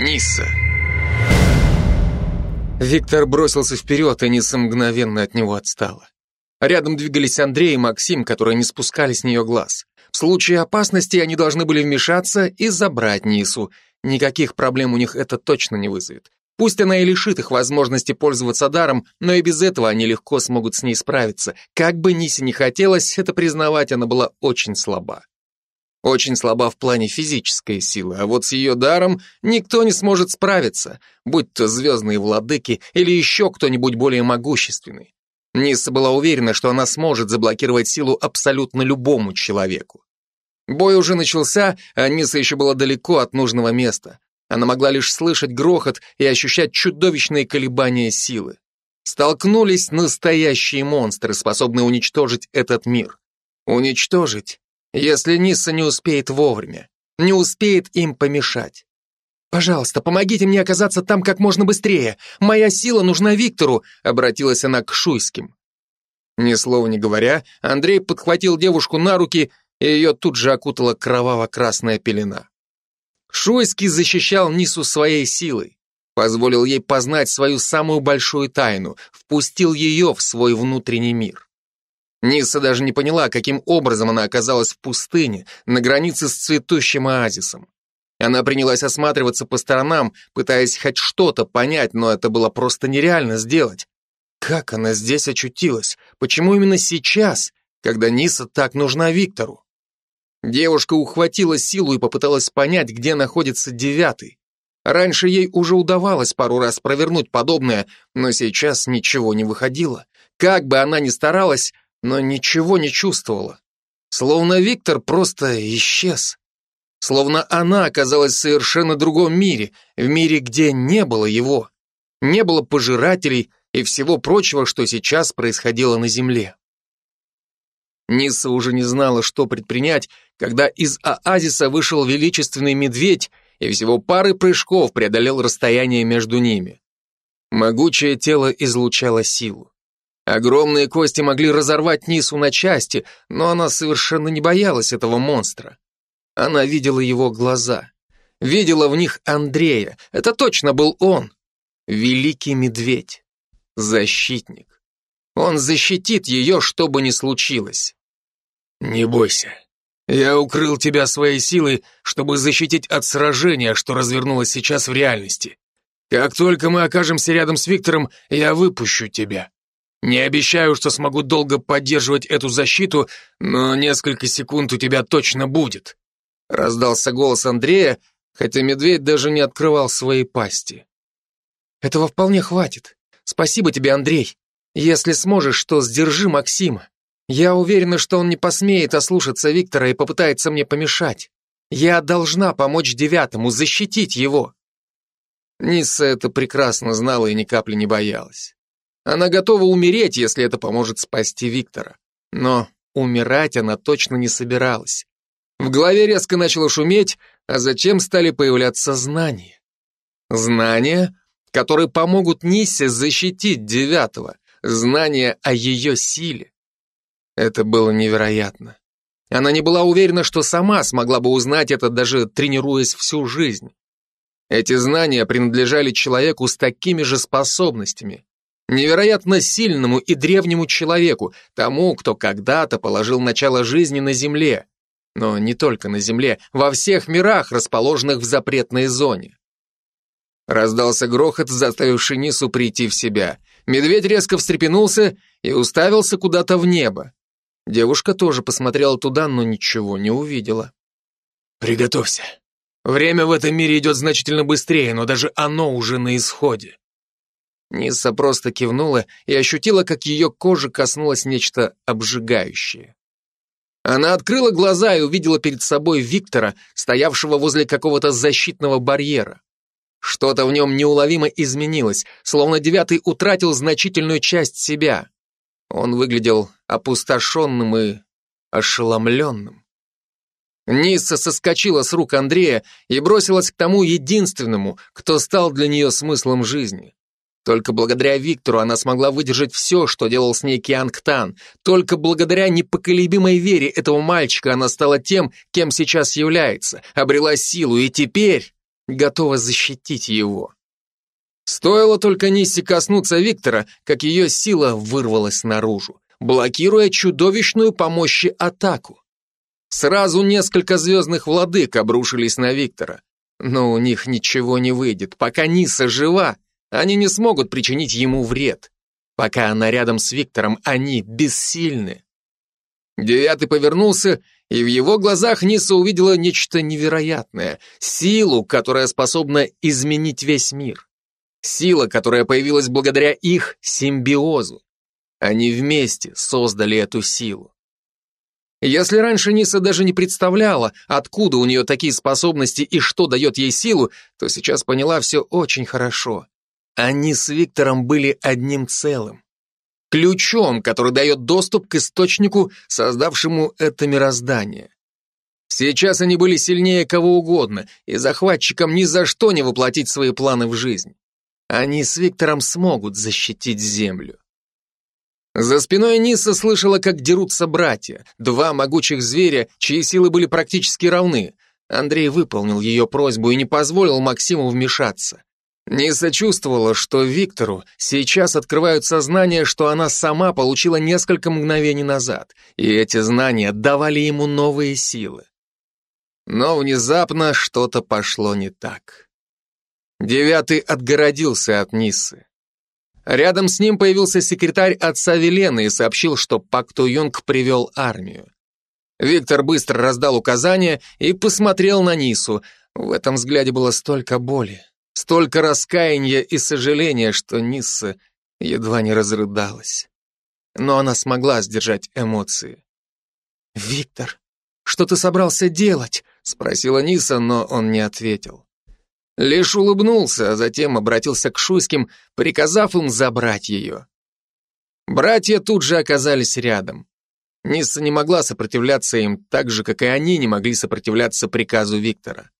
Ниса. Виктор бросился вперед, и Ниса мгновенно от него отстала. Рядом двигались Андрей и Максим, которые не спускали с нее глаз. В случае опасности они должны были вмешаться и забрать Нису. Никаких проблем у них это точно не вызовет. Пусть она и лишит их возможности пользоваться даром, но и без этого они легко смогут с ней справиться. Как бы Нисе не хотелось это признавать, она была очень слаба. Очень слаба в плане физической силы, а вот с ее даром никто не сможет справиться, будь то звездные владыки или еще кто-нибудь более могущественный. Ниса была уверена, что она сможет заблокировать силу абсолютно любому человеку. Бой уже начался, а Ниса еще была далеко от нужного места. Она могла лишь слышать грохот и ощущать чудовищные колебания силы. Столкнулись настоящие монстры, способные уничтожить этот мир. Уничтожить если Нисса не успеет вовремя, не успеет им помешать. «Пожалуйста, помогите мне оказаться там как можно быстрее. Моя сила нужна Виктору», — обратилась она к Шуйским. Ни слова не говоря, Андрей подхватил девушку на руки, и ее тут же окутала кроваво-красная пелена. Шуйский защищал Нису своей силой, позволил ей познать свою самую большую тайну, впустил ее в свой внутренний мир. Ниса даже не поняла, каким образом она оказалась в пустыне, на границе с цветущим оазисом. Она принялась осматриваться по сторонам, пытаясь хоть что-то понять, но это было просто нереально сделать. Как она здесь очутилась? Почему именно сейчас, когда Ниса так нужна Виктору? Девушка ухватила силу и попыталась понять, где находится девятый. Раньше ей уже удавалось пару раз провернуть подобное, но сейчас ничего не выходило. Как бы она ни старалась, но ничего не чувствовала. Словно Виктор просто исчез. Словно она оказалась в совершенно другом мире, в мире, где не было его. Не было пожирателей и всего прочего, что сейчас происходило на Земле. Ниса уже не знала, что предпринять, когда из оазиса вышел величественный медведь и всего пары прыжков преодолел расстояние между ними. Могучее тело излучало силу. Огромные кости могли разорвать Нису на части, но она совершенно не боялась этого монстра. Она видела его глаза. Видела в них Андрея. Это точно был он. Великий медведь. Защитник. Он защитит ее, что бы ни случилось. Не бойся. Я укрыл тебя своей силой, чтобы защитить от сражения, что развернулось сейчас в реальности. Как только мы окажемся рядом с Виктором, я выпущу тебя. Не обещаю, что смогу долго поддерживать эту защиту, но несколько секунд у тебя точно будет. Раздался голос Андрея, хотя медведь даже не открывал своей пасти. Этого вполне хватит. Спасибо тебе, Андрей. Если сможешь, то сдержи Максима. Я уверена, что он не посмеет ослушаться Виктора и попытается мне помешать. Я должна помочь девятому, защитить его. Ниса это прекрасно знала и ни капли не боялась. Она готова умереть, если это поможет спасти Виктора. Но умирать она точно не собиралась. В голове резко начало шуметь, а затем стали появляться знания. Знания, которые помогут Нисе защитить девятого, знания о ее силе. Это было невероятно. Она не была уверена, что сама смогла бы узнать это, даже тренируясь всю жизнь. Эти знания принадлежали человеку с такими же способностями невероятно сильному и древнему человеку, тому, кто когда-то положил начало жизни на Земле. Но не только на Земле, во всех мирах, расположенных в запретной зоне. Раздался грохот, заставивший Нису прийти в себя. Медведь резко встрепенулся и уставился куда-то в небо. Девушка тоже посмотрела туда, но ничего не увидела. «Приготовься. Время в этом мире идет значительно быстрее, но даже оно уже на исходе. Нисса просто кивнула и ощутила, как ее кожа коснулось нечто обжигающее. Она открыла глаза и увидела перед собой Виктора, стоявшего возле какого-то защитного барьера. Что-то в нем неуловимо изменилось, словно девятый утратил значительную часть себя. Он выглядел опустошенным и ошеломленным. Нисса соскочила с рук Андрея и бросилась к тому единственному, кто стал для нее смыслом жизни. Только благодаря Виктору она смогла выдержать все, что делал с ней Кианг Тан. Только благодаря непоколебимой вере этого мальчика она стала тем, кем сейчас является, обрела силу, и теперь готова защитить его. Стоило только Ниссе коснуться Виктора, как ее сила вырвалась наружу, блокируя чудовищную по мощи атаку. Сразу несколько звездных владык обрушились на Виктора. Но у них ничего не выйдет. Пока Ниса жива, они не смогут причинить ему вред. Пока она рядом с Виктором, они бессильны. Девятый повернулся, и в его глазах Ниса увидела нечто невероятное. Силу, которая способна изменить весь мир. Сила, которая появилась благодаря их симбиозу. Они вместе создали эту силу. Если раньше Ниса даже не представляла, откуда у нее такие способности и что дает ей силу, то сейчас поняла все очень хорошо. Они с Виктором были одним целым. Ключом, который дает доступ к источнику, создавшему это мироздание. Сейчас они были сильнее кого угодно, и захватчикам ни за что не воплотить свои планы в жизнь. Они с Виктором смогут защитить Землю. За спиной Ниса слышала, как дерутся братья, два могучих зверя, чьи силы были практически равны. Андрей выполнил ее просьбу и не позволил Максиму вмешаться. Ниса чувствовала, что Виктору сейчас открывают сознание, что она сама получила несколько мгновений назад, и эти знания давали ему новые силы. Но внезапно что-то пошло не так. Девятый отгородился от Ниссы. Рядом с ним появился секретарь отца Велены и сообщил, что Пакту Юнг привел армию. Виктор быстро раздал указания и посмотрел на Нису. В этом взгляде было столько боли, столько раскаяния и сожаления, что Нисса едва не разрыдалась. Но она смогла сдержать эмоции. «Виктор, что ты собрался делать?» — спросила Ниса, но он не ответил. Лишь улыбнулся, а затем обратился к Шуйским, приказав им забрать ее. Братья тут же оказались рядом. Нисса не могла сопротивляться им так же, как и они не могли сопротивляться приказу Виктора.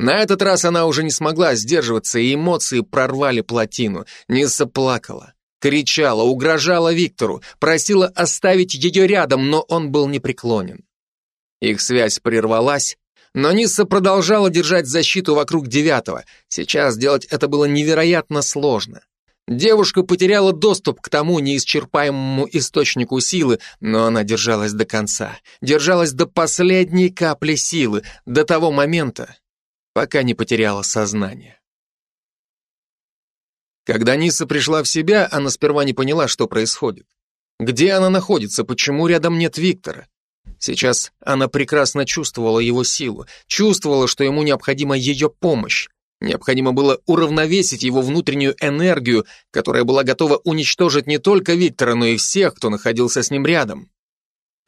На этот раз она уже не смогла сдерживаться, и эмоции прорвали плотину. Нисса плакала, кричала, угрожала Виктору, просила оставить ее рядом, но он был непреклонен. Их связь прервалась, но Нисса продолжала держать защиту вокруг девятого. Сейчас сделать это было невероятно сложно. Девушка потеряла доступ к тому неисчерпаемому источнику силы, но она держалась до конца. Держалась до последней капли силы, до того момента, пока не потеряла сознание. Когда Ниса пришла в себя, она сперва не поняла, что происходит. Где она находится, почему рядом нет Виктора? Сейчас она прекрасно чувствовала его силу, чувствовала, что ему необходима ее помощь. Необходимо было уравновесить его внутреннюю энергию, которая была готова уничтожить не только Виктора, но и всех, кто находился с ним рядом.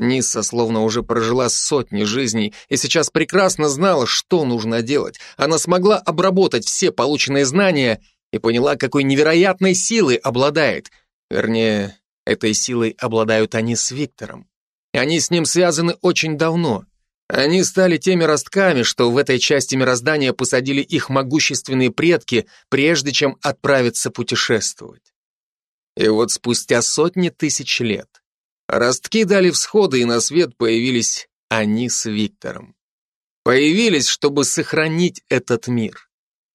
Нисса словно уже прожила сотни жизней и сейчас прекрасно знала, что нужно делать. Она смогла обработать все полученные знания и поняла, какой невероятной силой обладает. Вернее, этой силой обладают они с Виктором. Они с ним связаны очень давно. Они стали теми ростками, что в этой части мироздания посадили их могущественные предки, прежде чем отправиться путешествовать. И вот спустя сотни тысяч лет ростки дали всходы, и на свет появились они с Виктором. Появились, чтобы сохранить этот мир,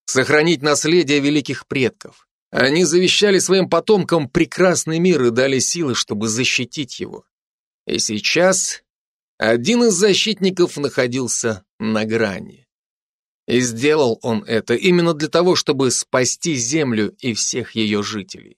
сохранить наследие великих предков. Они завещали своим потомкам прекрасный мир и дали силы, чтобы защитить его. И сейчас один из защитников находился на грани. И сделал он это именно для того, чтобы спасти Землю и всех ее жителей.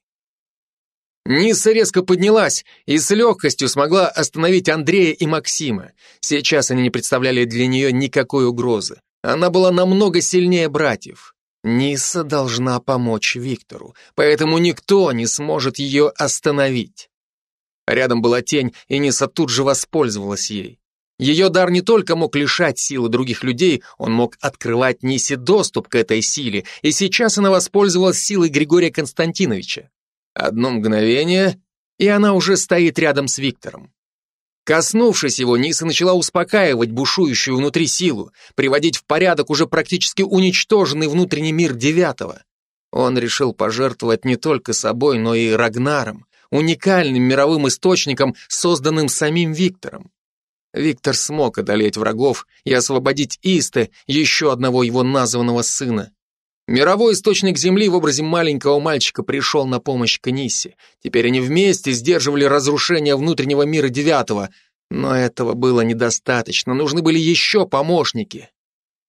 Ниса резко поднялась и с легкостью смогла остановить Андрея и Максима. Сейчас они не представляли для нее никакой угрозы. Она была намного сильнее братьев. Ниса должна помочь Виктору, поэтому никто не сможет ее остановить. Рядом была тень, и Ниса тут же воспользовалась ей. Ее дар не только мог лишать силы других людей, он мог открывать Нисе доступ к этой силе, и сейчас она воспользовалась силой Григория Константиновича. Одно мгновение, и она уже стоит рядом с Виктором. Коснувшись его, Ниса начала успокаивать бушующую внутри силу, приводить в порядок уже практически уничтоженный внутренний мир девятого. Он решил пожертвовать не только собой, но и Рагнаром, уникальным мировым источником, созданным самим Виктором. Виктор смог одолеть врагов и освободить Исте, еще одного его названного сына. Мировой источник Земли в образе маленького мальчика пришел на помощь Книсе. Теперь они вместе сдерживали разрушение внутреннего мира Девятого, но этого было недостаточно, нужны были еще помощники.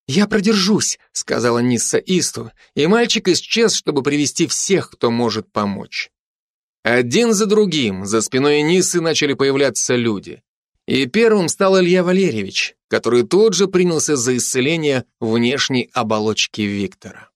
«Я продержусь», — сказала Нисса Исту, и мальчик исчез, чтобы привести всех, кто может помочь. Один за другим за спиной Ниссы начали появляться люди. И первым стал Илья Валерьевич, который тут же принялся за исцеление внешней оболочки Виктора.